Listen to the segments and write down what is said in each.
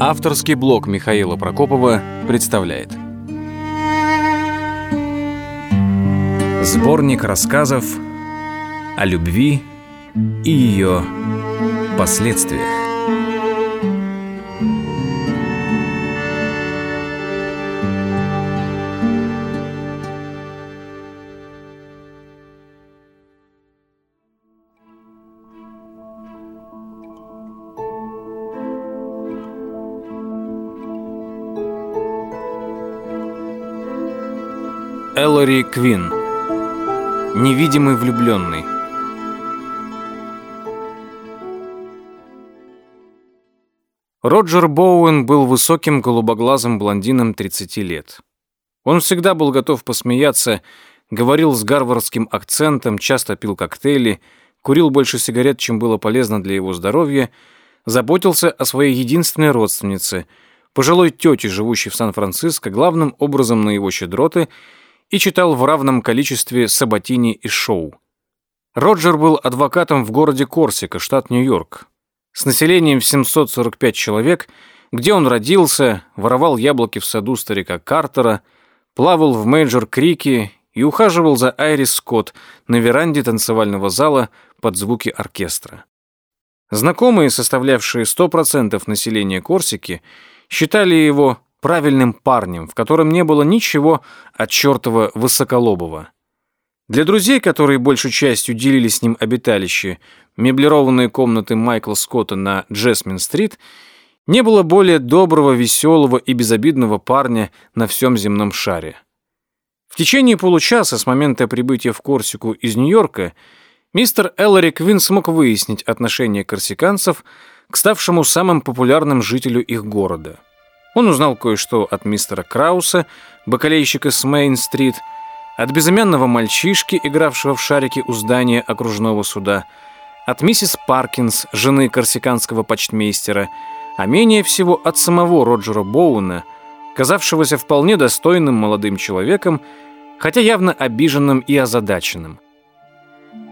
Авторский блог Михаила Прокопова представляет Сборник рассказов о любви и ее последствиях. Эллори Квин Невидимый влюбленный Роджер Боуэн был высоким голубоглазым блондином 30 лет. Он всегда был готов посмеяться, говорил с гарвардским акцентом, часто пил коктейли, курил больше сигарет, чем было полезно для его здоровья, заботился о своей единственной родственнице, пожилой тете, живущей в Сан-Франциско, главным образом на его щедроты – и читал в равном количестве Сабатини и Шоу. Роджер был адвокатом в городе Корсика, штат Нью-Йорк. С населением в 745 человек, где он родился, воровал яблоки в саду старика Картера, плавал в Мейджор-Крике и ухаживал за Айрис Скотт на веранде танцевального зала под звуки оркестра. Знакомые, составлявшие 100% населения Корсики, считали его правильным парнем, в котором не было ничего от чертова высоколобого. Для друзей, которые большей частью делили с ним обиталище, меблированные комнаты Майкла Скотта на Джесмин-стрит, не было более доброго, веселого и безобидного парня на всем земном шаре. В течение получаса с момента прибытия в Корсику из Нью-Йорка мистер Эллари Квин смог выяснить отношение корсиканцев к ставшему самым популярным жителю их города – он узнал кое-что от мистера Крауса, бакалейщика с Мейн-стрит, от безымянного мальчишки, игравшего в шарике у здания окружного суда, от миссис Паркинс, жены корсиканского почтмейстера, а менее всего от самого Роджера Боуна, казавшегося вполне достойным молодым человеком, хотя явно обиженным и озадаченным.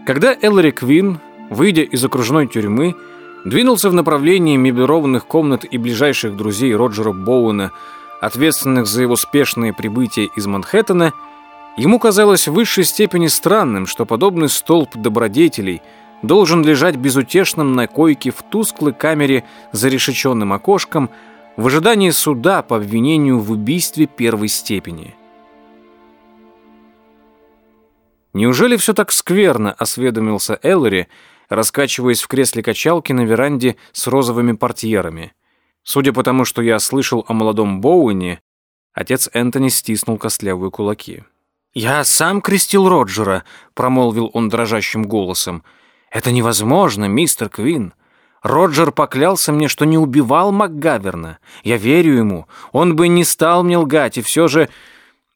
Когда Эллари Квин, выйдя из окружной тюрьмы, двинулся в направлении меблированных комнат и ближайших друзей Роджера Боуэна, ответственных за его спешное прибытие из Манхэттена, ему казалось в высшей степени странным, что подобный столб добродетелей должен лежать безутешным на койке в тусклой камере за решеченным окошком в ожидании суда по обвинению в убийстве первой степени. «Неужели все так скверно?» — осведомился Эллари — раскачиваясь в кресле качалки на веранде с розовыми портьерами. Судя по тому, что я слышал о молодом Боуэне, отец Энтони стиснул костлявые кулаки. «Я сам крестил Роджера», — промолвил он дрожащим голосом. «Это невозможно, мистер Квин. Роджер поклялся мне, что не убивал МакГаверна. Я верю ему. Он бы не стал мне лгать, и все же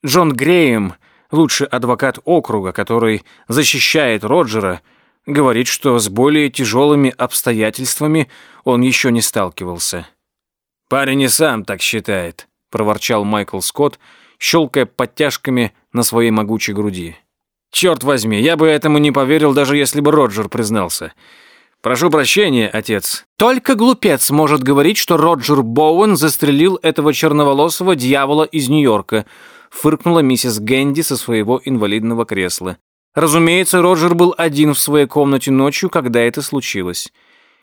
Джон Греем, лучший адвокат округа, который защищает Роджера, — Говорит, что с более тяжелыми обстоятельствами он еще не сталкивался. «Парень и сам так считает», — проворчал Майкл Скотт, щелкая подтяжками на своей могучей груди. «Черт возьми, я бы этому не поверил, даже если бы Роджер признался. Прошу прощения, отец». «Только глупец может говорить, что Роджер Боуэн застрелил этого черноволосого дьявола из Нью-Йорка», фыркнула миссис Гэнди со своего инвалидного кресла. Разумеется, Роджер был один в своей комнате ночью, когда это случилось.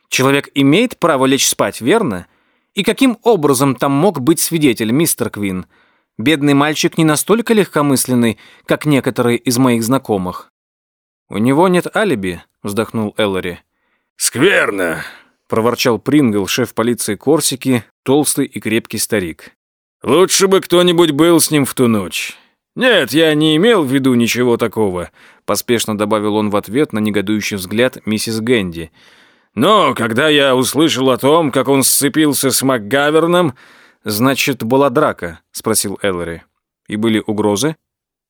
Человек имеет право лечь спать, верно? И каким образом там мог быть свидетель, мистер Квин? Бедный мальчик не настолько легкомысленный, как некоторые из моих знакомых. «У него нет алиби», — вздохнул Эллари. «Скверно», — проворчал Прингл, шеф полиции Корсики, толстый и крепкий старик. «Лучше бы кто-нибудь был с ним в ту ночь. «Нет, я не имел в виду ничего такого», — поспешно добавил он в ответ на негодующий взгляд миссис Гэнди. «Но когда я услышал о том, как он сцепился с МакГаверном...» «Значит, была драка?» — спросил Эллари. «И были угрозы?»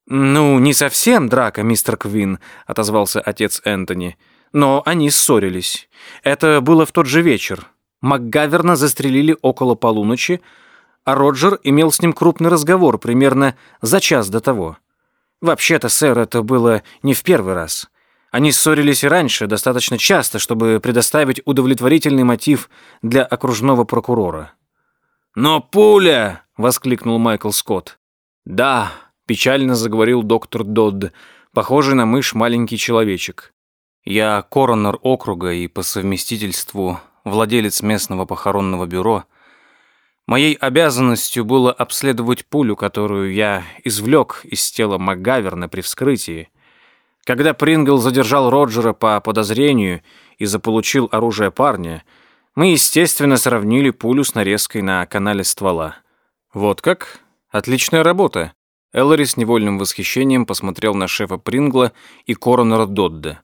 «Ну, не совсем драка, мистер Квин», — отозвался отец Энтони. «Но они ссорились. Это было в тот же вечер. МакГаверна застрелили около полуночи, а Роджер имел с ним крупный разговор примерно за час до того. Вообще-то, сэр, это было не в первый раз. Они ссорились и раньше, достаточно часто, чтобы предоставить удовлетворительный мотив для окружного прокурора. «Но пуля!» — воскликнул Майкл Скотт. «Да», — печально заговорил доктор Додд, похожий на мышь маленький человечек. «Я коронер округа и по совместительству владелец местного похоронного бюро. Моей обязанностью было обследовать пулю, которую я извлек из тела МакГаверна при вскрытии. Когда Прингл задержал Роджера по подозрению и заполучил оружие парня, мы, естественно, сравнили пулю с нарезкой на канале ствола. Вот как? Отличная работа. Эллари с невольным восхищением посмотрел на шефа Прингла и коронера Додда.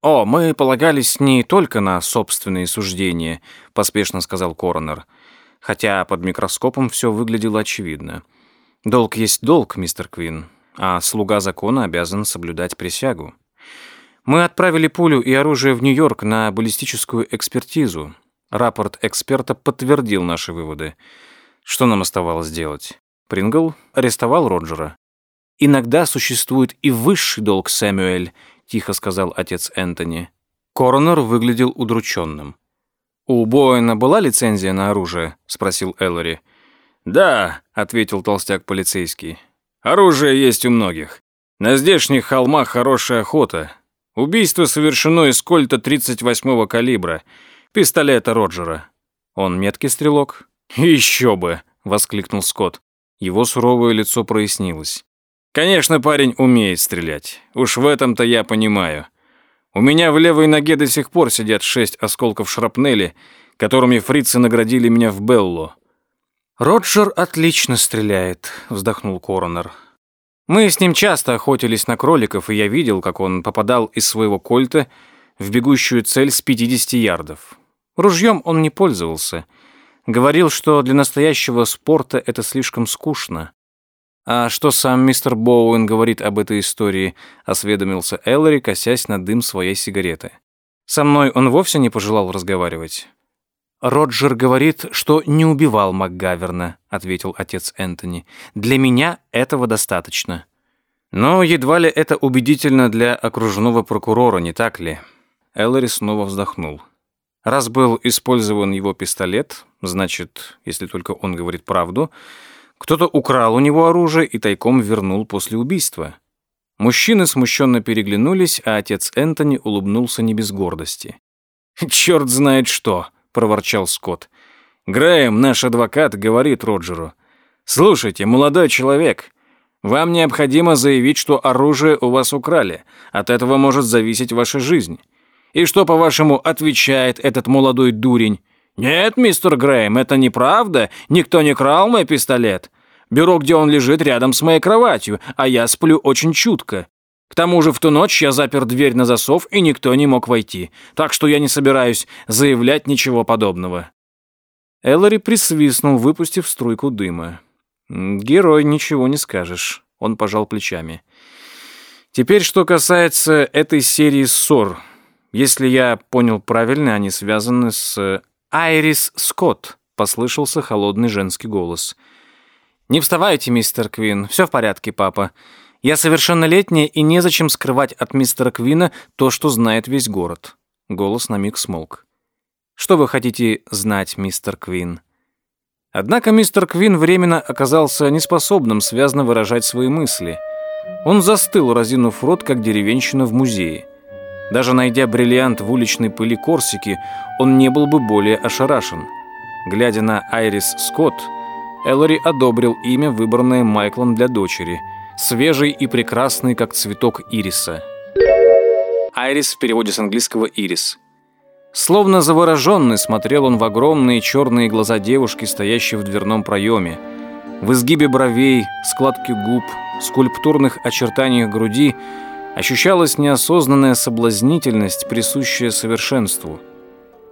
«О, мы полагались не только на собственные суждения», — поспешно сказал коронер. Хотя под микроскопом все выглядело очевидно. «Долг есть долг, мистер Квин, а слуга закона обязан соблюдать присягу. Мы отправили пулю и оружие в Нью-Йорк на баллистическую экспертизу. Рапорт эксперта подтвердил наши выводы. Что нам оставалось делать? Прингл арестовал Роджера. Иногда существует и высший долг, Сэмюэль, тихо сказал отец Энтони. Коронер выглядел удрученным. «У Боэна была лицензия на оружие?» — спросил Эллори. «Да», — ответил толстяк полицейский. «Оружие есть у многих. На здешних холмах хорошая охота. Убийство совершено из кольта 38-го калибра, пистолета Роджера. Он меткий стрелок?» «Еще бы!» — воскликнул Скотт. Его суровое лицо прояснилось. Конечно, парень умеет стрелять. Уж в этом-то я понимаю. У меня в левой ноге до сих пор сидят шесть осколков шрапнели, которыми фрицы наградили меня в Белло. «Роджер отлично стреляет», — вздохнул коронер. «Мы с ним часто охотились на кроликов, и я видел, как он попадал из своего кольта в бегущую цель с 50 ярдов. Ружьем он не пользовался. Говорил, что для настоящего спорта это слишком скучно. «А что сам мистер Боуэн говорит об этой истории?» — осведомился Эллари, косясь на дым своей сигареты. «Со мной он вовсе не пожелал разговаривать». «Роджер говорит, что не убивал МакГаверна», — ответил отец Энтони. «Для меня этого достаточно». «Но едва ли это убедительно для окружного прокурора, не так ли?» Эллари снова вздохнул. «Раз был использован его пистолет, значит, если только он говорит правду, кто-то украл у него оружие и тайком вернул после убийства. Мужчины смущенно переглянулись, а отец Энтони улыбнулся не без гордости. «Черт знает что!» — проворчал Скотт. «Грэем, наш адвокат, говорит Роджеру. Слушайте, молодой человек, вам необходимо заявить, что оружие у вас украли. От этого может зависеть ваша жизнь. И что, по-вашему, отвечает этот молодой дурень? «Нет, мистер Грэйм, это неправда. Никто не крал мой пистолет. Бюро, где он лежит, рядом с моей кроватью, а я сплю очень чутко. К тому же в ту ночь я запер дверь на засов, и никто не мог войти. Так что я не собираюсь заявлять ничего подобного». Эллари присвистнул, выпустив струйку дыма. «Герой, ничего не скажешь». Он пожал плечами. «Теперь, что касается этой серии ссор. Если я понял правильно, они связаны с «Айрис Скотт», — послышался холодный женский голос. «Не вставайте, мистер Квин. Все в порядке, папа. Я совершеннолетняя, и незачем скрывать от мистера Квина то, что знает весь город». Голос на миг смолк. «Что вы хотите знать, мистер Квин?» Однако мистер Квин временно оказался неспособным связно выражать свои мысли. Он застыл, разинув рот, как деревенщина в музее. Даже найдя бриллиант в уличной пыли Корсики, он не был бы более ошарашен. Глядя на Айрис Скотт, Эллори одобрил имя, выбранное Майклом для дочери, свежий и прекрасный, как цветок ириса. Айрис в переводе с английского «ирис». Словно завороженный смотрел он в огромные черные глаза девушки, стоящей в дверном проеме. В изгибе бровей, складке губ, скульптурных очертаниях груди – ощущалась неосознанная соблазнительность, присущая совершенству.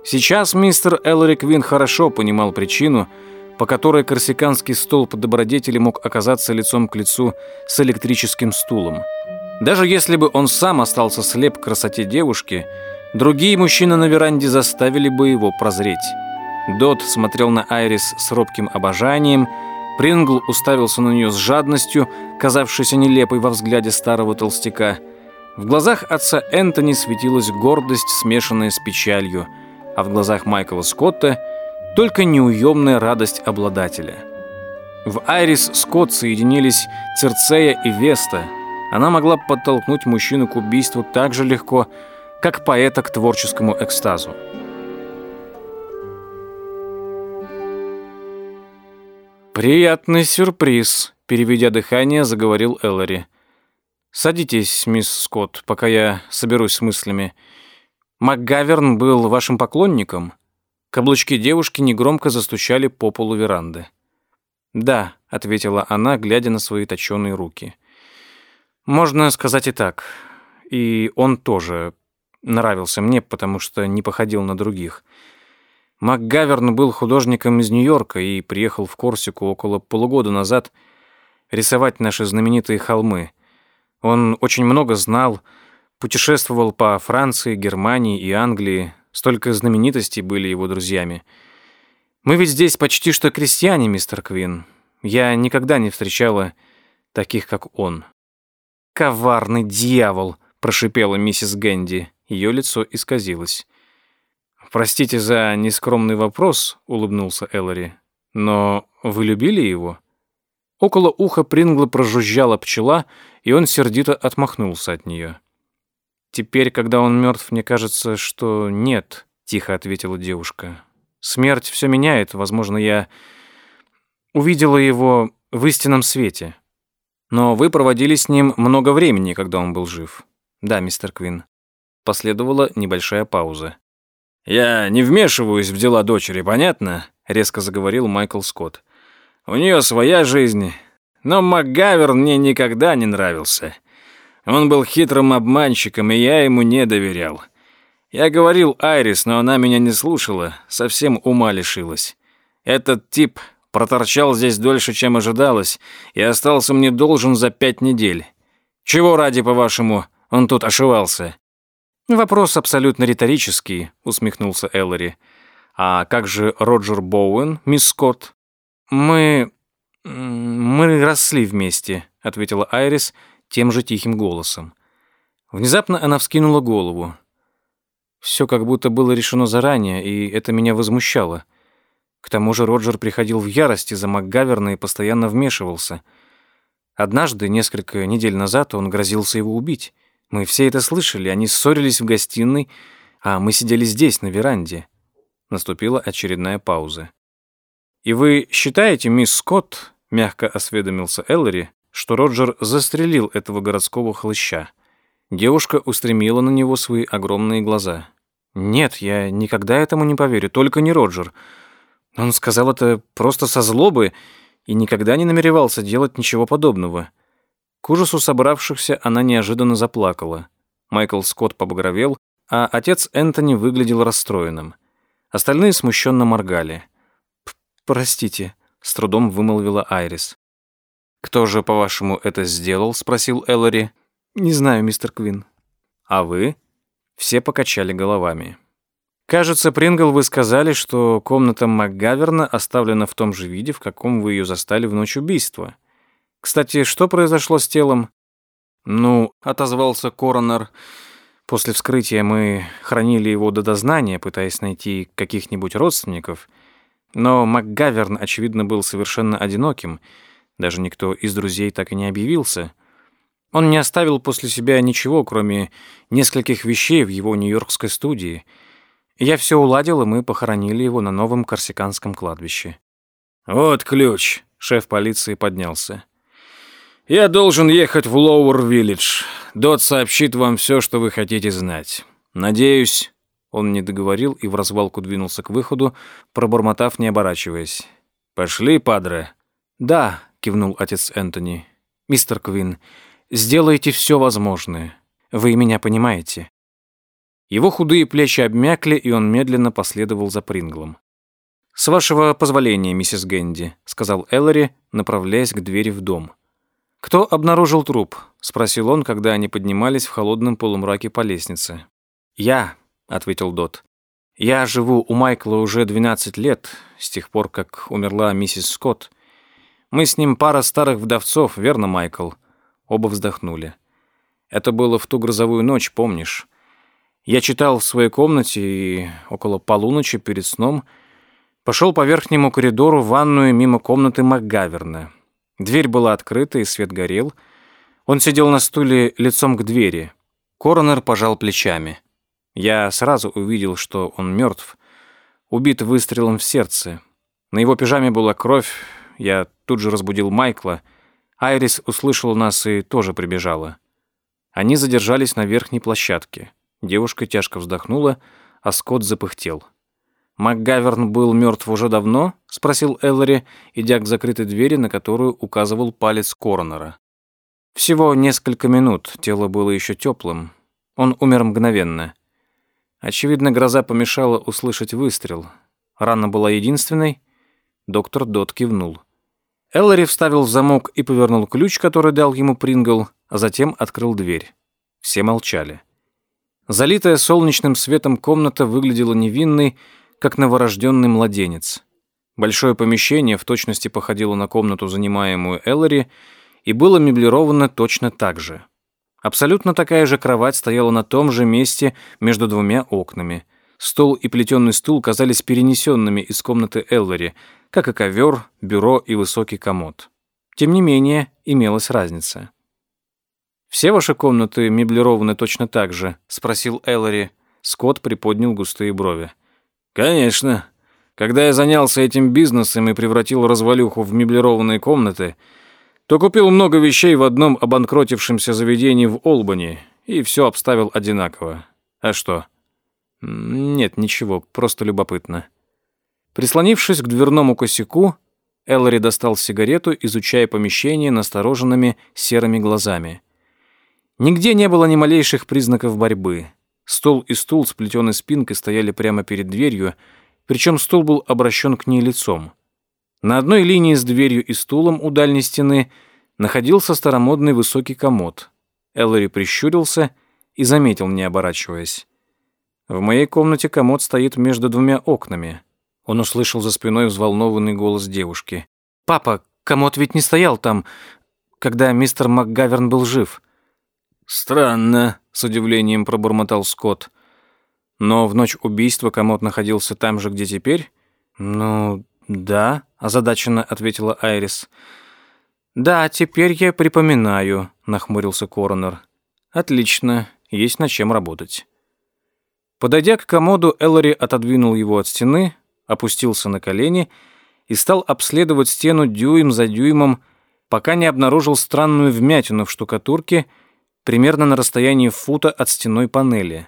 Сейчас мистер Эллари Квин хорошо понимал причину, по которой корсиканский столб добродетели мог оказаться лицом к лицу с электрическим стулом. Даже если бы он сам остался слеп к красоте девушки, другие мужчины на веранде заставили бы его прозреть. Дот смотрел на Айрис с робким обожанием, Прингл уставился на нее с жадностью, казавшейся нелепой во взгляде старого толстяка. В глазах отца Энтони светилась гордость, смешанная с печалью, а в глазах Майкла Скотта только неуемная радость обладателя. В Айрис Скотт соединились Церцея и Веста. Она могла подтолкнуть мужчину к убийству так же легко, как поэта к творческому экстазу. «Приятный сюрприз», — переведя дыхание, заговорил Эллари. «Садитесь, мисс Скотт, пока я соберусь с мыслями. МакГаверн был вашим поклонником?» Каблучки девушки негромко застучали по полу веранды. «Да», — ответила она, глядя на свои точёные руки. «Можно сказать и так. И он тоже нравился мне, потому что не походил на других. МакГаверн был художником из Нью-Йорка и приехал в Корсику около полугода назад рисовать наши знаменитые холмы. Он очень много знал, путешествовал по Франции, Германии и Англии, столько знаменитостей были его друзьями. Мы ведь здесь почти что крестьяне, мистер Квин. Я никогда не встречала таких, как он. «Коварный дьявол!» – прошипела миссис Гэнди. Ее лицо исказилось. «Простите за нескромный вопрос», — улыбнулся Эллари. «Но вы любили его?» Около уха Прингла прожужжала пчела, и он сердито отмахнулся от нее. «Теперь, когда он мертв, мне кажется, что нет», — тихо ответила девушка. «Смерть все меняет. Возможно, я увидела его в истинном свете. Но вы проводили с ним много времени, когда он был жив». «Да, мистер Квин». Последовала небольшая пауза. «Я не вмешиваюсь в дела дочери, понятно?» — резко заговорил Майкл Скотт. «У нее своя жизнь, но МакГавер мне никогда не нравился. Он был хитрым обманщиком, и я ему не доверял. Я говорил Айрис, но она меня не слушала, совсем ума лишилась. Этот тип проторчал здесь дольше, чем ожидалось, и остался мне должен за пять недель. Чего ради, по-вашему, он тут ошивался?» «Вопрос абсолютно риторический», — усмехнулся Эллари. «А как же Роджер Боуэн, мисс Скотт?» «Мы... мы росли вместе», — ответила Айрис тем же тихим голосом. Внезапно она вскинула голову. Все как будто было решено заранее, и это меня возмущало. К тому же Роджер приходил в ярости за МакГаверна и постоянно вмешивался. Однажды, несколько недель назад, он грозился его убить. Мы все это слышали, они ссорились в гостиной, а мы сидели здесь, на веранде. Наступила очередная пауза. «И вы считаете, мисс Скотт, — мягко осведомился Эллари, — что Роджер застрелил этого городского хлыща?» Девушка устремила на него свои огромные глаза. «Нет, я никогда этому не поверю, только не Роджер. Он сказал это просто со злобы и никогда не намеревался делать ничего подобного. К ужасу собравшихся она неожиданно заплакала. Майкл Скотт побагровел, а отец Энтони выглядел расстроенным. Остальные смущенно моргали. «Простите», — с трудом вымолвила Айрис. «Кто же, по-вашему, это сделал?» — спросил Эллари. «Не знаю, мистер Квин». «А вы?» Все покачали головами. «Кажется, Прингл, вы сказали, что комната МакГаверна оставлена в том же виде, в каком вы ее застали в ночь убийства». Кстати, что произошло с телом? Ну, отозвался коронер. После вскрытия мы хранили его до дознания, пытаясь найти каких-нибудь родственников. Но МакГаверн, очевидно, был совершенно одиноким. Даже никто из друзей так и не объявился. Он не оставил после себя ничего, кроме нескольких вещей в его нью-йоркской студии. Я все уладил, и мы похоронили его на новом корсиканском кладбище. «Вот ключ», — шеф полиции поднялся. «Я должен ехать в Лоуэр-Виллидж. Дот сообщит вам все, что вы хотите знать. Надеюсь...» Он не договорил и в развалку двинулся к выходу, пробормотав, не оборачиваясь. «Пошли, падре?» «Да», — кивнул отец Энтони. «Мистер Квин, сделайте все возможное. Вы меня понимаете». Его худые плечи обмякли, и он медленно последовал за Принглом. «С вашего позволения, миссис Гэнди», — сказал Эллари, направляясь к двери в дом. «Кто обнаружил труп?» — спросил он, когда они поднимались в холодном полумраке по лестнице. «Я», — ответил Дот. «Я живу у Майкла уже 12 лет, с тех пор, как умерла миссис Скотт. Мы с ним пара старых вдовцов, верно, Майкл?» Оба вздохнули. «Это было в ту грозовую ночь, помнишь? Я читал в своей комнате и около полуночи перед сном Пошел по верхнему коридору в ванную мимо комнаты МакГаверна. Дверь была открыта, и свет горел. Он сидел на стуле лицом к двери. Коронер пожал плечами. Я сразу увидел, что он мертв, убит выстрелом в сердце. На его пижаме была кровь. Я тут же разбудил Майкла. Айрис услышала нас и тоже прибежала. Они задержались на верхней площадке. Девушка тяжко вздохнула, а Скотт запыхтел. «МакГаверн был мертв уже давно?» — спросил Эллари, идя к закрытой двери, на которую указывал палец коронера. «Всего несколько минут, тело было еще теплым. Он умер мгновенно. Очевидно, гроза помешала услышать выстрел. Рана была единственной. Доктор Дот кивнул. Эллари вставил в замок и повернул ключ, который дал ему Прингл, а затем открыл дверь. Все молчали. Залитая солнечным светом комната выглядела невинной, как новорожденный младенец. Большое помещение в точности походило на комнату, занимаемую Эллари, и было меблировано точно так же. Абсолютно такая же кровать стояла на том же месте между двумя окнами. Стол и плетеный стул казались перенесенными из комнаты Эллари, как и ковер, бюро и высокий комод. Тем не менее, имелась разница. «Все ваши комнаты меблированы точно так же?» — спросил Эллари. Скотт приподнял густые брови. «Конечно. Когда я занялся этим бизнесом и превратил развалюху в меблированные комнаты, то купил много вещей в одном обанкротившемся заведении в Олбани и все обставил одинаково. А что?» «Нет, ничего, просто любопытно». Прислонившись к дверному косяку, Эллари достал сигарету, изучая помещение настороженными серыми глазами. Нигде не было ни малейших признаков борьбы. Стол и стул с плетеной спинкой стояли прямо перед дверью, причем стол был обращен к ней лицом. На одной линии с дверью и стулом у дальней стены находился старомодный высокий комод. Эллари прищурился и заметил, не оборачиваясь. «В моей комнате комод стоит между двумя окнами». Он услышал за спиной взволнованный голос девушки. «Папа, комод ведь не стоял там, когда мистер МакГаверн был жив». «Странно», — с удивлением пробормотал Скотт. «Но в ночь убийства комод находился там же, где теперь?» «Ну, да», — озадаченно ответила Айрис. «Да, теперь я припоминаю», — нахмурился коронер. «Отлично, есть над чем работать». Подойдя к комоду, Эллари отодвинул его от стены, опустился на колени и стал обследовать стену дюйм за дюймом, пока не обнаружил странную вмятину в штукатурке — примерно на расстоянии фута от стеной панели.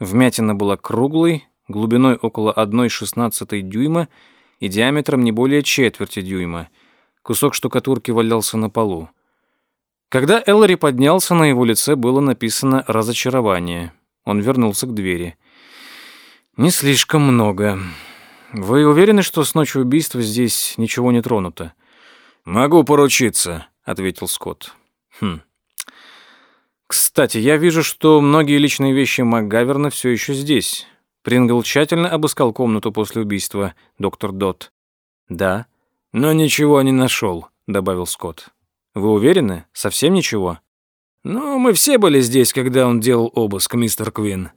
Вмятина была круглой, глубиной около 1,16 дюйма и диаметром не более четверти дюйма. Кусок штукатурки валялся на полу. Когда Эллари поднялся, на его лице было написано «разочарование». Он вернулся к двери. «Не слишком много. Вы уверены, что с ночи убийства здесь ничего не тронуто?» «Могу поручиться», — ответил Скотт. «Хм. Кстати, я вижу, что многие личные вещи МакГаверна все еще здесь. Прингл тщательно обыскал комнату после убийства, доктор Дот. Да, но ничего не нашел, добавил Скотт. Вы уверены? Совсем ничего? Ну, мы все были здесь, когда он делал обыск, мистер Квин.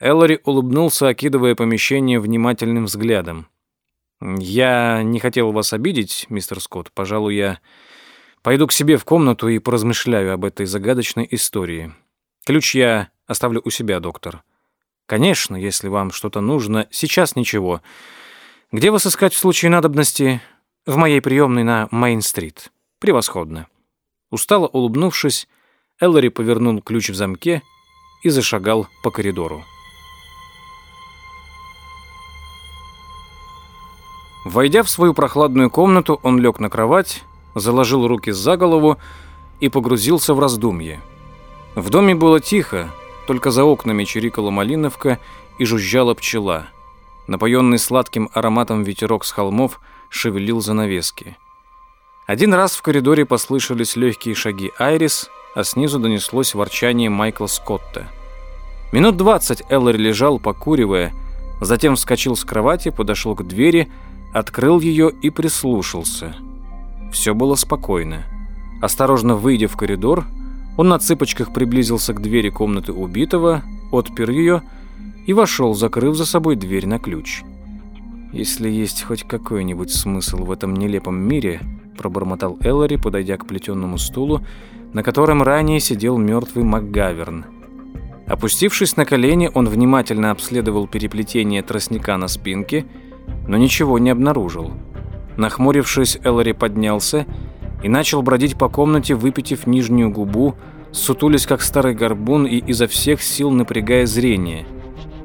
Эллари улыбнулся, окидывая помещение внимательным взглядом. «Я не хотел вас обидеть, мистер Скотт. Пожалуй, я Пойду к себе в комнату и поразмышляю об этой загадочной истории. Ключ я оставлю у себя, доктор. Конечно, если вам что-то нужно, сейчас ничего. Где вас искать в случае надобности? В моей приемной на Мейн-стрит. Превосходно. Устало улыбнувшись, Эллари повернул ключ в замке и зашагал по коридору. Войдя в свою прохладную комнату, он лег на кровать заложил руки за голову и погрузился в раздумье. В доме было тихо, только за окнами чирикала малиновка и жужжала пчела. Напоенный сладким ароматом ветерок с холмов шевелил занавески. Один раз в коридоре послышались легкие шаги Айрис, а снизу донеслось ворчание Майкла Скотта. Минут двадцать Эллари лежал, покуривая, затем вскочил с кровати, подошел к двери, открыл ее и прислушался – все было спокойно. Осторожно выйдя в коридор, он на цыпочках приблизился к двери комнаты убитого, отпер ее и вошел, закрыв за собой дверь на ключ. если есть хоть какой-нибудь смысл в этом нелепом мире, пробормотал Эллари, подойдя к плетенному стулу, на котором ранее сидел мертвый МакГаверн. Опустившись на колени, он внимательно обследовал переплетение тростника на спинке, но ничего не обнаружил. Нахмурившись, Эллари поднялся и начал бродить по комнате, выпитив нижнюю губу, сутулясь как старый горбун и изо всех сил напрягая зрение.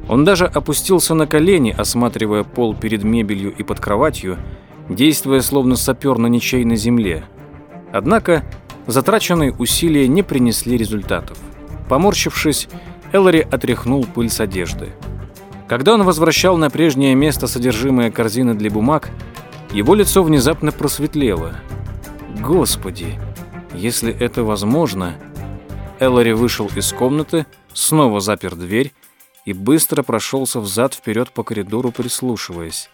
Он даже опустился на колени, осматривая пол перед мебелью и под кроватью, действуя словно сапер на ничейной земле. Однако затраченные усилия не принесли результатов. Поморщившись, Эллари отряхнул пыль с одежды. Когда он возвращал на прежнее место содержимое корзины для бумаг, его лицо внезапно просветлело. Господи, если это возможно... Эллари вышел из комнаты, снова запер дверь и быстро прошелся взад-вперед по коридору, прислушиваясь.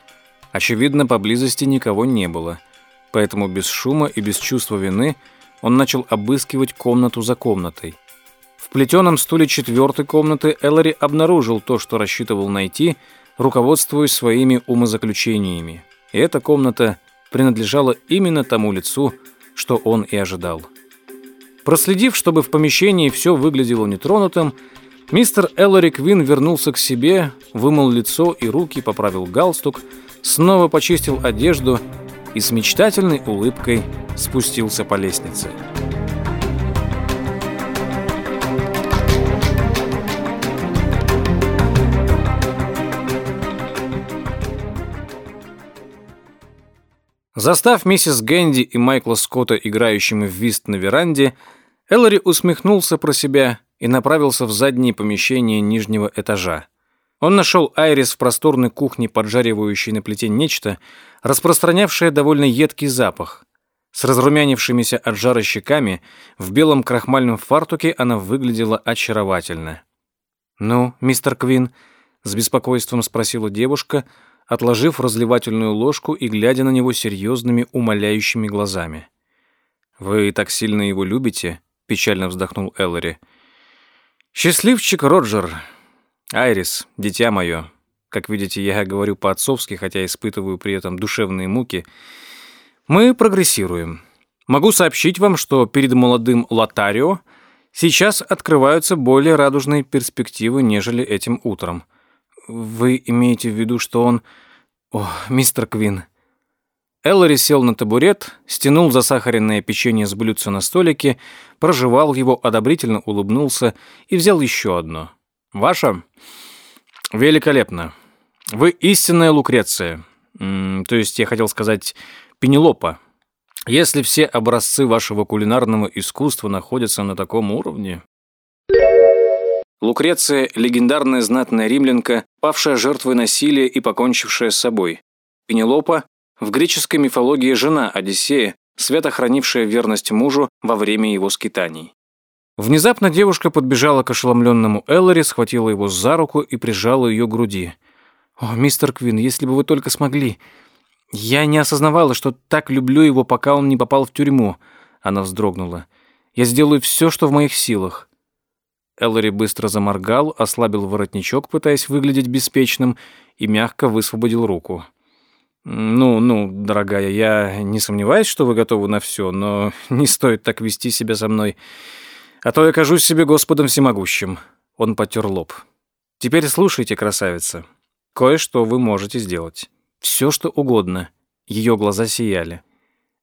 Очевидно, поблизости никого не было, поэтому без шума и без чувства вины он начал обыскивать комнату за комнатой. В плетеном стуле четвертой комнаты Эллари обнаружил то, что рассчитывал найти, руководствуясь своими умозаключениями. И эта комната принадлежала именно тому лицу, что он и ожидал. Проследив, чтобы в помещении все выглядело нетронутым, мистер Эллари Квин вернулся к себе, вымыл лицо и руки, поправил галстук, снова почистил одежду и с мечтательной улыбкой спустился по лестнице. Застав миссис Гэнди и Майкла Скотта играющими в вист на веранде, Эллари усмехнулся про себя и направился в заднее помещение нижнего этажа. Он нашел Айрис в просторной кухне, поджаривающей на плите нечто, распространявшее довольно едкий запах. С разрумянившимися от жара щеками, в белом крахмальном фартуке она выглядела очаровательно. «Ну, мистер Квин?» — с беспокойством спросила девушка — отложив разливательную ложку и глядя на него серьезными, умоляющими глазами. «Вы так сильно его любите?» — печально вздохнул Эллари. «Счастливчик Роджер. Айрис, дитя мое. Как видите, я говорю по-отцовски, хотя испытываю при этом душевные муки. Мы прогрессируем. Могу сообщить вам, что перед молодым Лотарио сейчас открываются более радужные перспективы, нежели этим утром. Вы имеете в виду, что он... О, мистер Квин. Эллари сел на табурет, стянул засахаренное печенье с блюдца на столике, прожевал его, одобрительно улыбнулся и взял еще одно. «Ваша? Великолепно. Вы истинная Лукреция. То есть, я хотел сказать, Пенелопа. Если все образцы вашего кулинарного искусства находятся на таком уровне, Лукреция – легендарная знатная римлянка, павшая жертвой насилия и покончившая с собой. Пенелопа – в греческой мифологии жена Одиссея, свято хранившая верность мужу во время его скитаний. Внезапно девушка подбежала к ошеломленному Эллари, схватила его за руку и прижала ее к груди. «О, мистер Квин, если бы вы только смогли! Я не осознавала, что так люблю его, пока он не попал в тюрьму!» Она вздрогнула. «Я сделаю все, что в моих силах. Эллари быстро заморгал, ослабил воротничок, пытаясь выглядеть беспечным, и мягко высвободил руку. «Ну, ну, дорогая, я не сомневаюсь, что вы готовы на все, но не стоит так вести себя со мной, а то я кажусь себе Господом всемогущим». Он потер лоб. «Теперь слушайте, красавица. Кое-что вы можете сделать. Все, что угодно». Ее глаза сияли.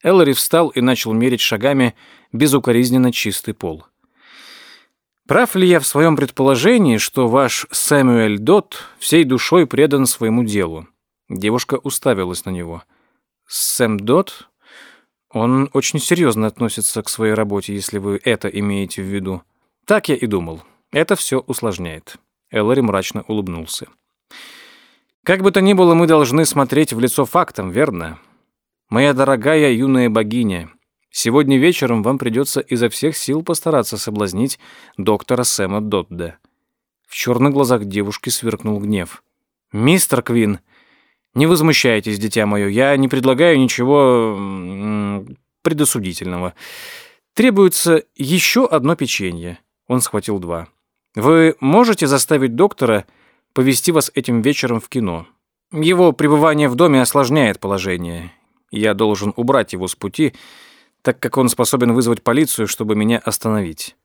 Эллари встал и начал мерить шагами безукоризненно чистый пол. Прав ли я в своем предположении, что ваш Сэмюэль Дот всей душой предан своему делу? Девушка уставилась на него. Сэм Дот? Он очень серьезно относится к своей работе, если вы это имеете в виду. Так я и думал. Это все усложняет. Эллари мрачно улыбнулся. Как бы то ни было, мы должны смотреть в лицо фактам, верно? Моя дорогая юная богиня, Сегодня вечером вам придется изо всех сил постараться соблазнить доктора Сэма Додда». В черных глазах девушки сверкнул гнев. «Мистер Квин, не возмущайтесь, дитя мое, я не предлагаю ничего предосудительного. Требуется еще одно печенье». Он схватил два. «Вы можете заставить доктора повести вас этим вечером в кино? Его пребывание в доме осложняет положение. Я должен убрать его с пути, так как он способен вызвать полицию, чтобы меня остановить.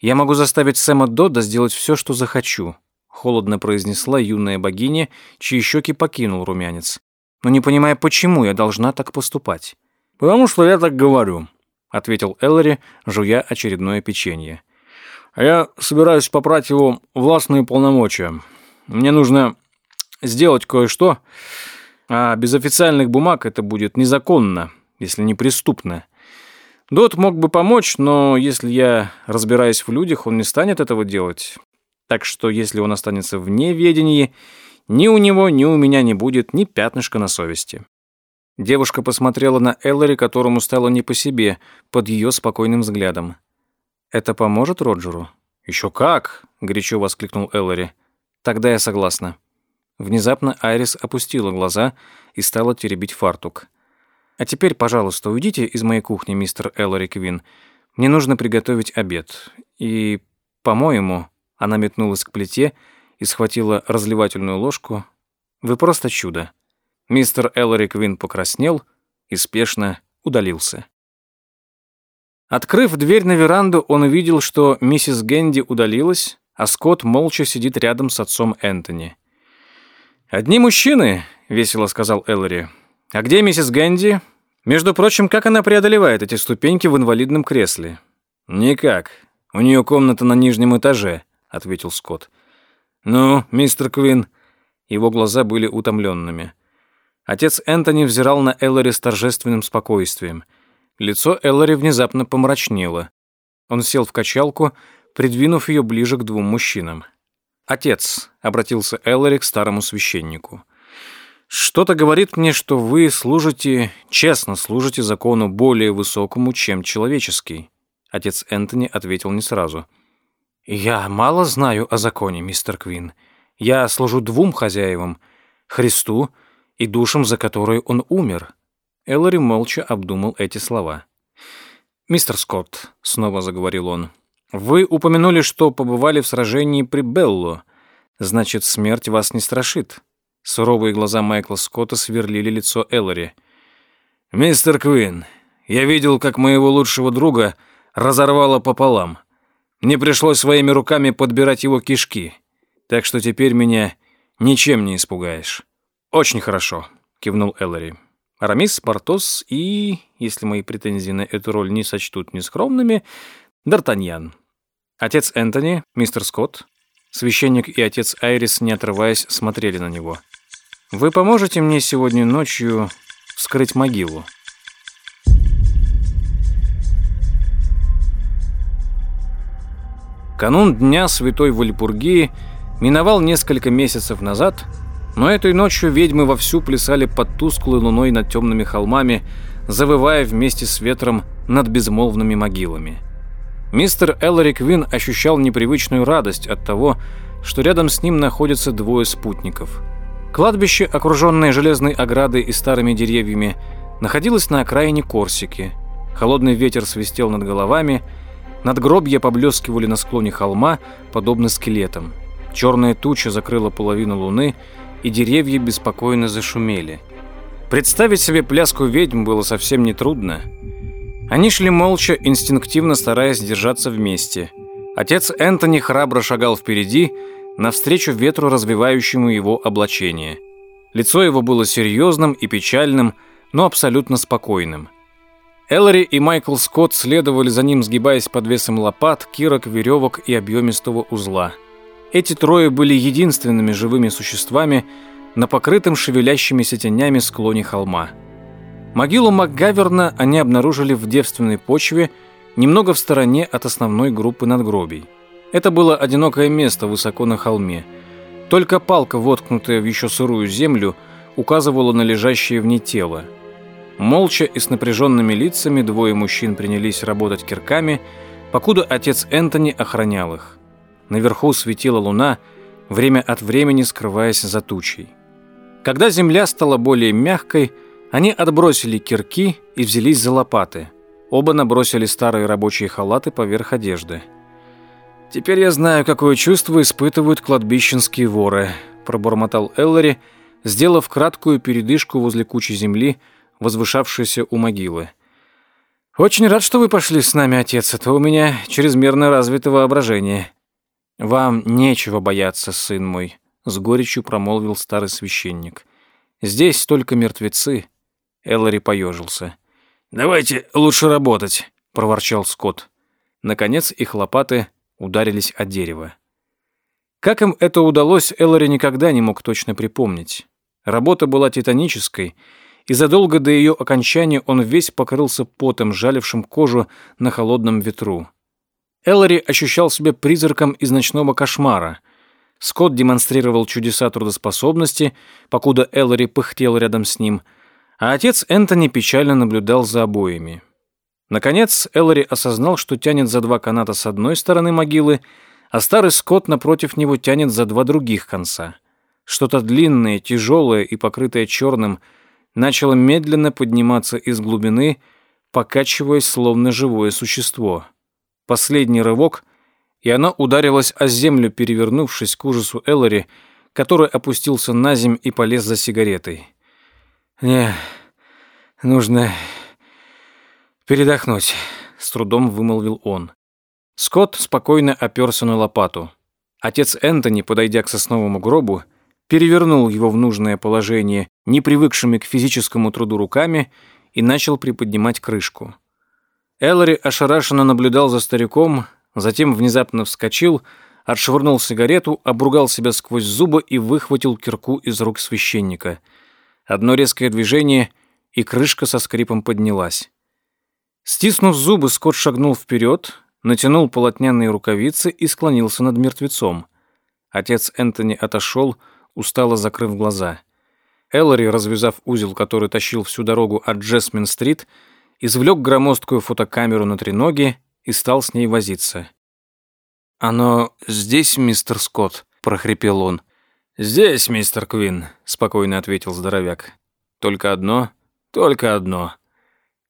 Я могу заставить Сэма Додда сделать все, что захочу, холодно произнесла юная богиня, чьи щеки покинул румянец. Но не понимая, почему я должна так поступать. «Потому что я так говорю», — ответил Эллари, жуя очередное печенье. «А я собираюсь попрать его властные полномочия. Мне нужно сделать кое-что, а без официальных бумаг это будет незаконно, если не преступно. Дот мог бы помочь, но если я разбираюсь в людях, он не станет этого делать. Так что если он останется в неведении, ни у него, ни у меня не будет ни пятнышка на совести. Девушка посмотрела на Эллари, которому стало не по себе, под ее спокойным взглядом. «Это поможет Роджеру?» «Еще как!» — горячо воскликнул Эллари. «Тогда я согласна». Внезапно Айрис опустила глаза и стала теребить фартук. «А теперь, пожалуйста, уйдите из моей кухни, мистер Эллари Квин. Мне нужно приготовить обед. И, по-моему...» Она метнулась к плите и схватила разливательную ложку. «Вы просто чудо». Мистер Эллари Квин покраснел и спешно удалился. Открыв дверь на веранду, он увидел, что миссис Генди удалилась, а Скотт молча сидит рядом с отцом Энтони. «Одни мужчины», — весело сказал Эллари. «А где миссис Гэнди? Между прочим, как она преодолевает эти ступеньки в инвалидном кресле?» «Никак. У нее комната на нижнем этаже», — ответил Скотт. «Ну, мистер Квин». Его глаза были утомленными. Отец Энтони взирал на Эллари с торжественным спокойствием. Лицо Эллари внезапно помрачнело. Он сел в качалку, придвинув ее ближе к двум мужчинам. «Отец», — обратился Эллари к старому священнику, «что-то говорит мне, что вы служите, честно служите закону более высокому, чем человеческий». Отец Энтони ответил не сразу. «Я мало знаю о законе, мистер Квин. Я служу двум хозяевам — Христу и душам, за которые он умер». Эллари молча обдумал эти слова. «Мистер Скотт», — снова заговорил он, — вы упомянули, что побывали в сражении при Белло. Значит, смерть вас не страшит. Суровые глаза Майкла Скотта сверлили лицо Эллари. «Мистер Квин, я видел, как моего лучшего друга разорвало пополам. Мне пришлось своими руками подбирать его кишки. Так что теперь меня ничем не испугаешь». «Очень хорошо», — кивнул Эллари. Арамис, Портос и, если мои претензии на эту роль не сочтут нескромными, Д'Артаньян. Отец Энтони, мистер Скотт, священник и отец Айрис, не отрываясь, смотрели на него. «Вы поможете мне сегодня ночью вскрыть могилу?» Канун Дня Святой Вальпургии миновал несколько месяцев назад, но этой ночью ведьмы вовсю плясали под тусклой луной над темными холмами, завывая вместе с ветром над безмолвными могилами. Мистер Эллари Квин ощущал непривычную радость от того, что рядом с ним находятся двое спутников. Кладбище, окруженное железной оградой и старыми деревьями, находилось на окраине Корсики. Холодный ветер свистел над головами, надгробья поблескивали на склоне холма, подобно скелетам. Черная туча закрыла половину луны, и деревья беспокойно зашумели. Представить себе пляску ведьм было совсем нетрудно. трудно. Они шли молча, инстинктивно стараясь держаться вместе. Отец Энтони храбро шагал впереди, навстречу ветру, развивающему его облачение. Лицо его было серьезным и печальным, но абсолютно спокойным. Эллари и Майкл Скотт следовали за ним, сгибаясь под весом лопат, кирок, веревок и объемистого узла. Эти трое были единственными живыми существами на покрытом шевелящимися тенями склоне холма. Могилу МакГаверна они обнаружили в девственной почве, немного в стороне от основной группы надгробий. Это было одинокое место высоко на холме. Только палка, воткнутая в еще сырую землю, указывала на лежащее в ней тело. Молча и с напряженными лицами двое мужчин принялись работать кирками, покуда отец Энтони охранял их. Наверху светила луна, время от времени скрываясь за тучей. Когда земля стала более мягкой, они отбросили кирки и взялись за лопаты. Оба набросили старые рабочие халаты поверх одежды. «Теперь я знаю, какое чувство испытывают кладбищенские воры», – пробормотал Эллари, сделав краткую передышку возле кучи земли, возвышавшейся у могилы. «Очень рад, что вы пошли с нами, отец, это у меня чрезмерно развито воображение». «Вам нечего бояться, сын мой», — с горечью промолвил старый священник. «Здесь только мертвецы». Эллари поежился. «Давайте лучше работать», — проворчал Скотт. Наконец их лопаты ударились о дерево. Как им это удалось, Эллари никогда не мог точно припомнить. Работа была титанической — и задолго до ее окончания он весь покрылся потом, жалившим кожу на холодном ветру. Эллари ощущал себя призраком из ночного кошмара. Скотт демонстрировал чудеса трудоспособности, покуда Эллари пыхтел рядом с ним, а отец Энтони печально наблюдал за обоими. Наконец, Эллари осознал, что тянет за два каната с одной стороны могилы, а старый Скотт напротив него тянет за два других конца. Что-то длинное, тяжелое и покрытое черным – начало медленно подниматься из глубины, покачиваясь словно живое существо. Последний рывок, и она ударилась о землю, перевернувшись к ужасу Эллари, который опустился на земь и полез за сигаретой. «Мне нужно передохнуть», — с трудом вымолвил он. Скотт спокойно оперся на лопату. Отец Энтони, подойдя к сосновому гробу, перевернул его в нужное положение непривыкшими к физическому труду руками и начал приподнимать крышку. Эллари ошарашенно наблюдал за стариком, затем внезапно вскочил, отшвырнул сигарету, обругал себя сквозь зубы и выхватил кирку из рук священника. Одно резкое движение, и крышка со скрипом поднялась. Стиснув зубы, Скотт шагнул вперед, натянул полотняные рукавицы и склонился над мертвецом. Отец Энтони отошел, устало закрыв глаза. Эллари, развязав узел, который тащил всю дорогу от Джесмин-стрит, извлек громоздкую фотокамеру на треноге и стал с ней возиться. «Оно здесь, мистер Скотт?» – прохрипел он. «Здесь, мистер Квин», – спокойно ответил здоровяк. «Только одно? Только одно.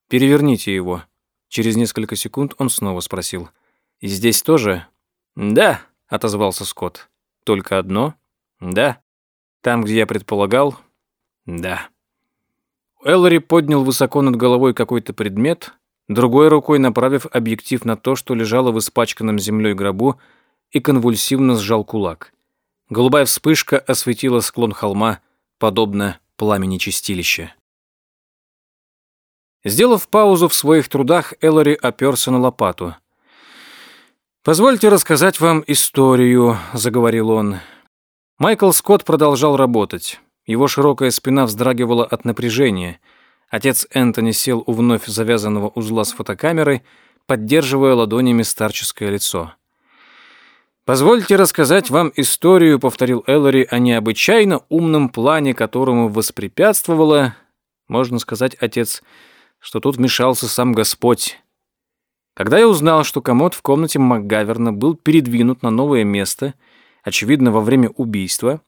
Переверните его». Через несколько секунд он снова спросил. «И здесь тоже?» «Да», — отозвался Скотт. «Только одно?» «Да». Там, где я предполагал, да. Эллари поднял высоко над головой какой-то предмет, другой рукой направив объектив на то, что лежало в испачканном землей гробу, и конвульсивно сжал кулак. Голубая вспышка осветила склон холма, подобно пламени чистилища. Сделав паузу в своих трудах, Эллари оперся на лопату. «Позвольте рассказать вам историю», — заговорил он. Майкл Скотт продолжал работать. Его широкая спина вздрагивала от напряжения. Отец Энтони сел у вновь завязанного узла с фотокамерой, поддерживая ладонями старческое лицо. «Позвольте рассказать вам историю», — повторил Эллари, «о необычайно умном плане, которому воспрепятствовало, можно сказать, отец, что тут вмешался сам Господь. Когда я узнал, что комод в комнате МакГаверна был передвинут на новое место — очевидно, во время убийства,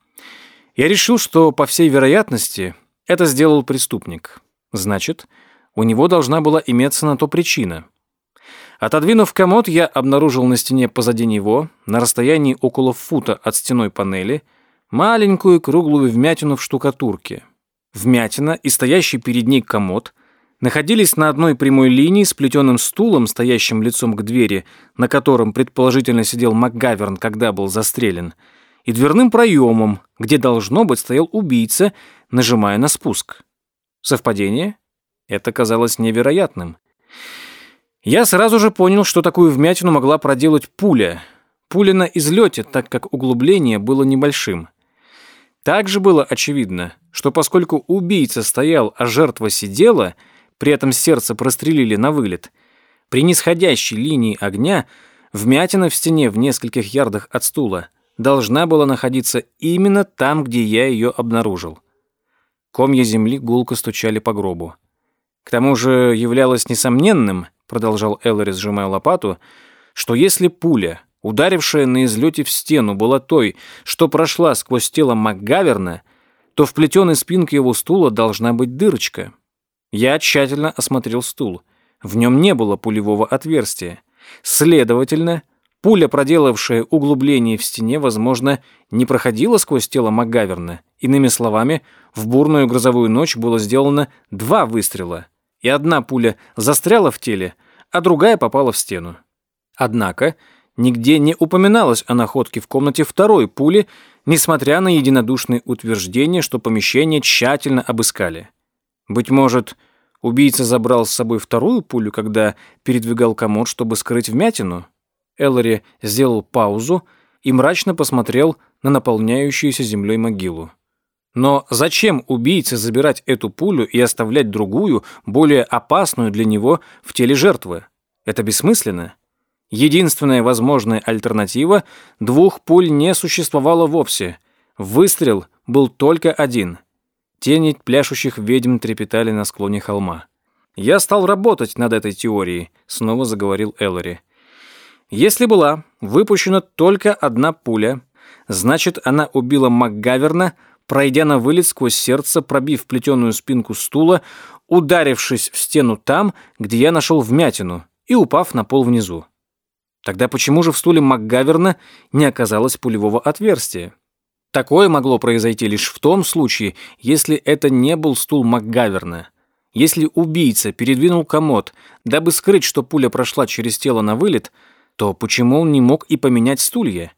я решил, что, по всей вероятности, это сделал преступник. Значит, у него должна была иметься на то причина. Отодвинув комод, я обнаружил на стене позади него, на расстоянии около фута от стеной панели, маленькую круглую вмятину в штукатурке. Вмятина и стоящий перед ней комод находились на одной прямой линии с плетеным стулом, стоящим лицом к двери, на котором предположительно сидел МакГаверн, когда был застрелен, и дверным проемом, где, должно быть, стоял убийца, нажимая на спуск. Совпадение? Это казалось невероятным. Я сразу же понял, что такую вмятину могла проделать пуля. Пуля на излете, так как углубление было небольшим. Также было очевидно, что поскольку убийца стоял, а жертва сидела – при этом сердце прострелили на вылет. При нисходящей линии огня вмятина в стене в нескольких ярдах от стула должна была находиться именно там, где я ее обнаружил. Комья земли гулко стучали по гробу. К тому же являлось несомненным, продолжал Эллари, сжимая лопату, что если пуля, ударившая на излете в стену, была той, что прошла сквозь тело МакГаверна, то в плетеной спинке его стула должна быть дырочка, я тщательно осмотрел стул. В нем не было пулевого отверстия. Следовательно, Пуля, проделавшая углубление в стене, возможно, не проходила сквозь тело МакГаверна. Иными словами, в бурную грозовую ночь было сделано два выстрела, и одна пуля застряла в теле, а другая попала в стену. Однако нигде не упоминалось о находке в комнате второй пули, несмотря на единодушные утверждения, что помещение тщательно обыскали. Быть может, убийца забрал с собой вторую пулю, когда передвигал комод, чтобы скрыть вмятину? Эллари сделал паузу и мрачно посмотрел на наполняющуюся землей могилу. Но зачем убийце забирать эту пулю и оставлять другую, более опасную для него, в теле жертвы? Это бессмысленно. Единственная возможная альтернатива – двух пуль не существовало вовсе. Выстрел был только один. Тени пляшущих ведьм трепетали на склоне холма. «Я стал работать над этой теорией», – снова заговорил Эллари. Если была выпущена только одна пуля, значит, она убила МакГаверна, пройдя на вылет сквозь сердце, пробив плетеную спинку стула, ударившись в стену там, где я нашел вмятину, и упав на пол внизу. Тогда почему же в стуле МакГаверна не оказалось пулевого отверстия? Такое могло произойти лишь в том случае, если это не был стул МакГаверна. Если убийца передвинул комод, дабы скрыть, что пуля прошла через тело на вылет – то почему он не мог и поменять стулья?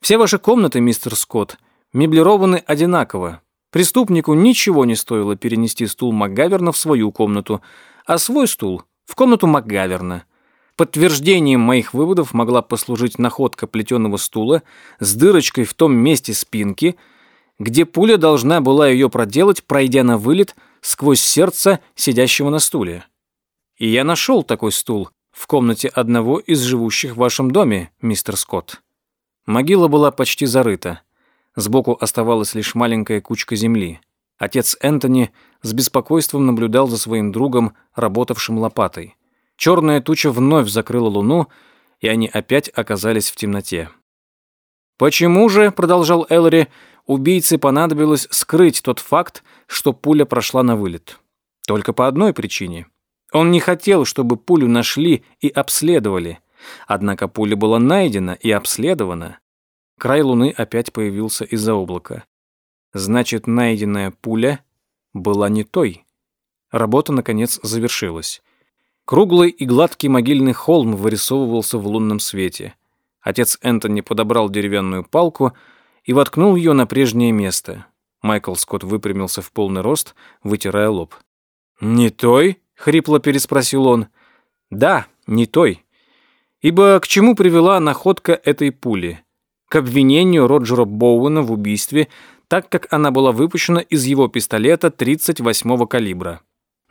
Все ваши комнаты, мистер Скотт, меблированы одинаково. Преступнику ничего не стоило перенести стул МакГаверна в свою комнату, а свой стул — в комнату МакГаверна. Подтверждением моих выводов могла послужить находка плетеного стула с дырочкой в том месте спинки, где пуля должна была ее проделать, пройдя на вылет сквозь сердце сидящего на стуле. И я нашел такой стул, в комнате одного из живущих в вашем доме, мистер Скотт. Могила была почти зарыта. Сбоку оставалась лишь маленькая кучка земли. Отец Энтони с беспокойством наблюдал за своим другом, работавшим лопатой. Черная туча вновь закрыла луну, и они опять оказались в темноте. «Почему же, — продолжал Эллори, — убийце понадобилось скрыть тот факт, что пуля прошла на вылет? Только по одной причине. Он не хотел, чтобы пулю нашли и обследовали. Однако пуля была найдена и обследована. Край луны опять появился из-за облака. Значит, найденная пуля была не той. Работа, наконец, завершилась. Круглый и гладкий могильный холм вырисовывался в лунном свете. Отец Энтони подобрал деревянную палку и воткнул ее на прежнее место. Майкл Скотт выпрямился в полный рост, вытирая лоб. «Не той?» хрипло переспросил он. Да, не той. Ибо к чему привела находка этой пули? К обвинению Роджера Боуэна в убийстве, так как она была выпущена из его пистолета 38-го калибра.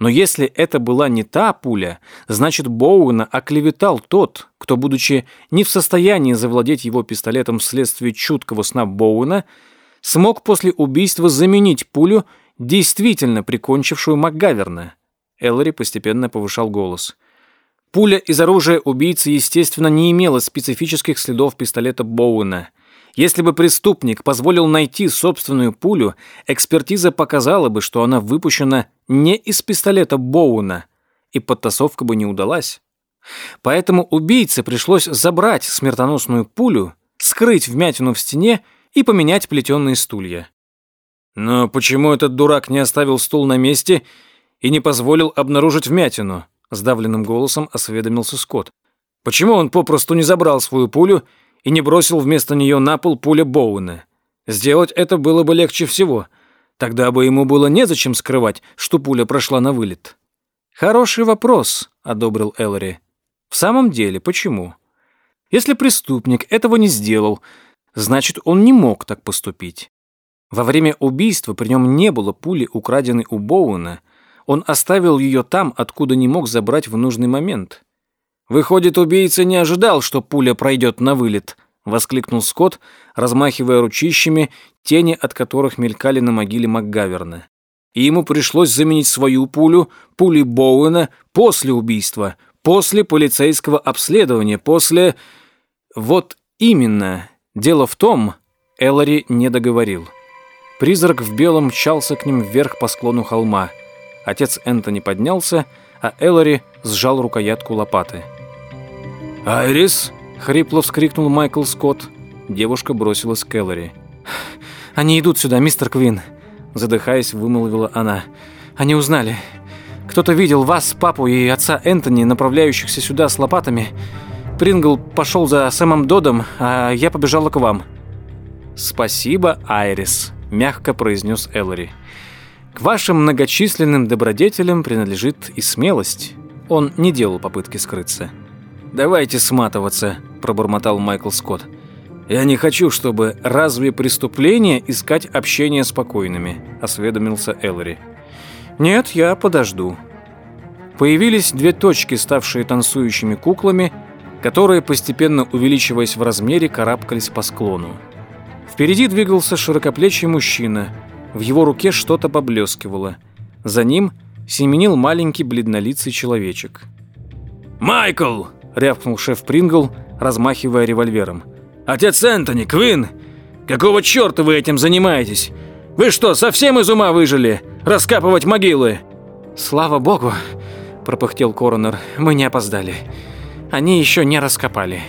Но если это была не та пуля, значит Боуэна оклеветал тот, кто, будучи не в состоянии завладеть его пистолетом вследствие чуткого сна Боуэна, смог после убийства заменить пулю, действительно прикончившую МакГаверна. Эллари постепенно повышал голос. Пуля из оружия убийцы, естественно, не имела специфических следов пистолета Боуэна. Если бы преступник позволил найти собственную пулю, экспертиза показала бы, что она выпущена не из пистолета Боуэна, и подтасовка бы не удалась. Поэтому убийце пришлось забрать смертоносную пулю, скрыть вмятину в стене и поменять плетеные стулья. Но почему этот дурак не оставил стул на месте и не позволил обнаружить вмятину», — сдавленным голосом осведомился Скотт. «Почему он попросту не забрал свою пулю и не бросил вместо нее на пол пуля Боуэна? Сделать это было бы легче всего. Тогда бы ему было незачем скрывать, что пуля прошла на вылет». «Хороший вопрос», — одобрил Эллари. «В самом деле, почему? Если преступник этого не сделал, значит, он не мог так поступить. Во время убийства при нем не было пули, украденной у Боуэна, он оставил ее там, откуда не мог забрать в нужный момент. «Выходит, убийца не ожидал, что пуля пройдет на вылет», — воскликнул Скотт, размахивая ручищами, тени от которых мелькали на могиле МакГаверна. И ему пришлось заменить свою пулю, пули Боуэна, после убийства, после полицейского обследования, после... Вот именно. Дело в том, Эллари не договорил. Призрак в белом мчался к ним вверх по склону холма — Отец Энтони поднялся, а Эллари сжал рукоятку лопаты. «Айрис?» — Хрипло вскрикнул Майкл Скотт. Девушка бросилась к Эллари. «Они идут сюда, мистер Квин», — задыхаясь, вымолвила она. «Они узнали. Кто-то видел вас, папу и отца Энтони, направляющихся сюда с лопатами. Прингл пошел за Сэмом Додом, а я побежала к вам». «Спасибо, Айрис», — мягко произнес Эллари. «К вашим многочисленным добродетелям принадлежит и смелость». Он не делал попытки скрыться. «Давайте сматываться», – пробормотал Майкл Скотт. «Я не хочу, чтобы разве преступление искать общение с покойными», – осведомился Эллари. «Нет, я подожду». Появились две точки, ставшие танцующими куклами, которые, постепенно увеличиваясь в размере, карабкались по склону. Впереди двигался широкоплечий мужчина. В его руке что-то поблескивало. За ним семенил маленький бледнолицый человечек. «Майкл!» — рявкнул шеф Прингл, размахивая револьвером. «Отец Энтони, Квин! Какого черта вы этим занимаетесь? Вы что, совсем из ума выжили? Раскапывать могилы?» «Слава богу!» – пропыхтел коронер. «Мы не опоздали. Они еще не раскопали».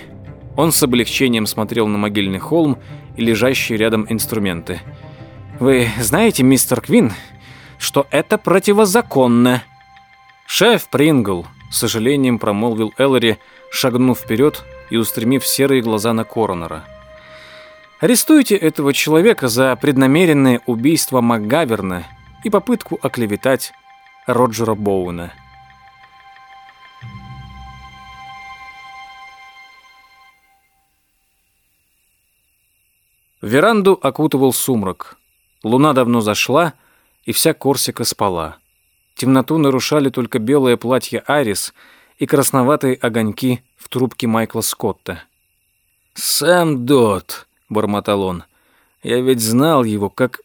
Он с облегчением смотрел на могильный холм и лежащие рядом инструменты. «Вы знаете, мистер Квин, что это противозаконно?» «Шеф Прингл», с сожалением промолвил Эллари, шагнув вперед и устремив серые глаза на коронера. «Арестуйте этого человека за преднамеренное убийство МакГаверна и попытку оклеветать Роджера Боуэна». Веранду окутывал сумрак. Луна давно зашла, и вся Корсика спала. Темноту нарушали только белое платье Арис и красноватые огоньки в трубке Майкла Скотта. «Сэм Дот», — бормотал он, — «я ведь знал его, как...»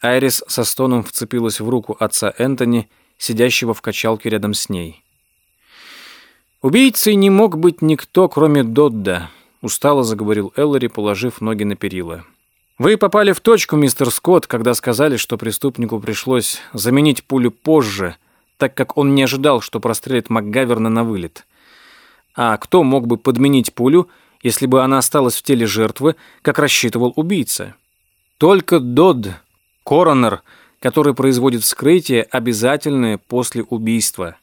Айрис со стоном вцепилась в руку отца Энтони, сидящего в качалке рядом с ней. «Убийцей не мог быть никто, кроме Додда», — устало заговорил Эллари, положив ноги на перила. Вы попали в точку, мистер Скотт, когда сказали, что преступнику пришлось заменить пулю позже, так как он не ожидал, что прострелит МакГаверна на вылет. А кто мог бы подменить пулю, если бы она осталась в теле жертвы, как рассчитывал убийца? Только Дод, коронер, который производит вскрытие, обязательное после убийства.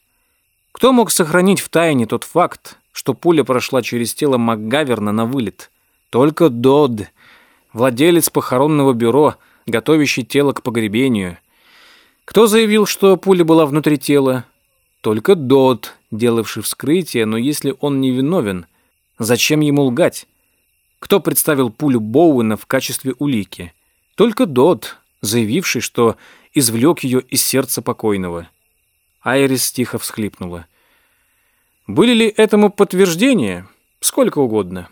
Кто мог сохранить в тайне тот факт, что пуля прошла через тело МакГаверна на вылет? Только Дод — владелец похоронного бюро, готовящий тело к погребению. Кто заявил, что пуля была внутри тела? Только Дот, делавший вскрытие, но если он не виновен, зачем ему лгать? Кто представил пулю Боуэна в качестве улики? Только Дот, заявивший, что извлек ее из сердца покойного. Айрис тихо всхлипнула. Были ли этому подтверждения? Сколько угодно.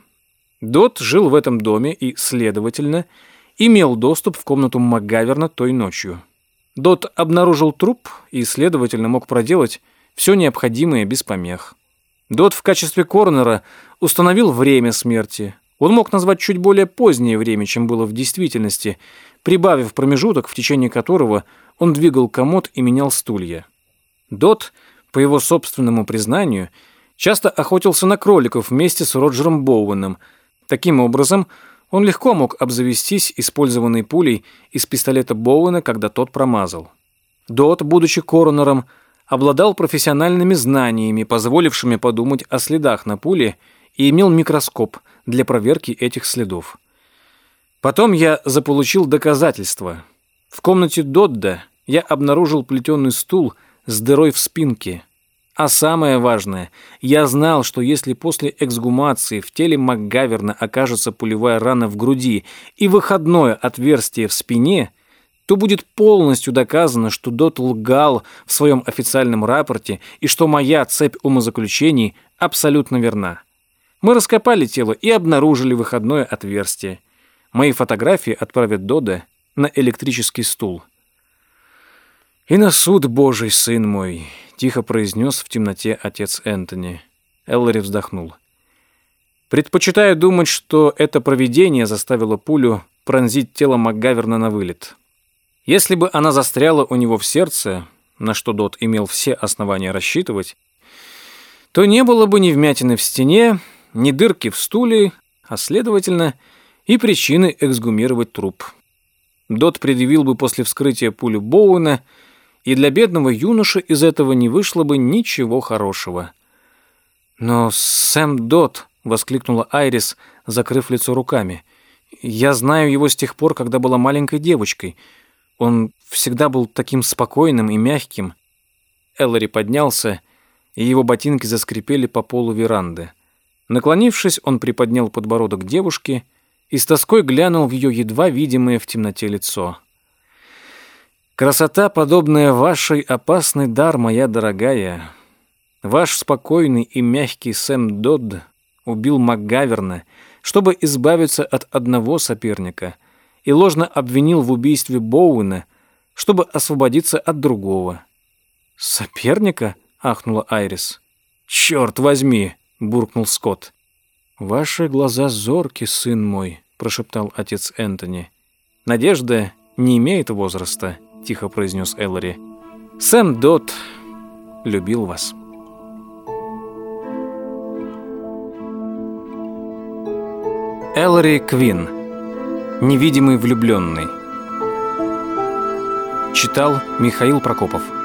Дот жил в этом доме и, следовательно, имел доступ в комнату МакГаверна той ночью. Дот обнаружил труп и, следовательно, мог проделать все необходимое без помех. Дот в качестве коронера установил время смерти. Он мог назвать чуть более позднее время, чем было в действительности, прибавив промежуток, в течение которого он двигал комод и менял стулья. Дот, по его собственному признанию, часто охотился на кроликов вместе с Роджером Боуэном – Таким образом, он легко мог обзавестись использованной пулей из пистолета Боуэна, когда тот промазал. Дот, будучи коронером, обладал профессиональными знаниями, позволившими подумать о следах на пуле, и имел микроскоп для проверки этих следов. Потом я заполучил доказательства. В комнате Додда я обнаружил плетеный стул с дырой в спинке, а самое важное, я знал, что если после эксгумации в теле МакГаверна окажется пулевая рана в груди и выходное отверстие в спине, то будет полностью доказано, что Дот лгал в своем официальном рапорте и что моя цепь умозаключений абсолютно верна. Мы раскопали тело и обнаружили выходное отверстие. Мои фотографии отправят Дода на электрический стул. И на суд Божий, сын мой, тихо произнес в темноте отец Энтони. Эллари вздохнул. Предпочитаю думать, что это провидение заставило пулю пронзить тело МакГаверна на вылет. Если бы она застряла у него в сердце, на что Дот имел все основания рассчитывать, то не было бы ни вмятины в стене, ни дырки в стуле, а следовательно, и причины эксгумировать труп. Дот предъявил бы после вскрытия пулю Боуэна, и для бедного юноши из этого не вышло бы ничего хорошего. «Но Сэм Дот!» — воскликнула Айрис, закрыв лицо руками. «Я знаю его с тех пор, когда была маленькой девочкой. Он всегда был таким спокойным и мягким». Эллари поднялся, и его ботинки заскрипели по полу веранды. Наклонившись, он приподнял подбородок девушки и с тоской глянул в ее едва видимое в темноте лицо. «Красота, подобная вашей, опасный дар, моя дорогая. Ваш спокойный и мягкий Сэм Додд убил МакГаверна, чтобы избавиться от одного соперника, и ложно обвинил в убийстве Боуэна, чтобы освободиться от другого». «Соперника?» — ахнула Айрис. «Черт возьми!» — буркнул Скотт. «Ваши глаза зорки, сын мой», — прошептал отец Энтони. «Надежда не имеет возраста», — тихо произнес Эллари. «Сэм Дот любил вас». Эллари Квин. Невидимый влюбленный. Читал Михаил Прокопов.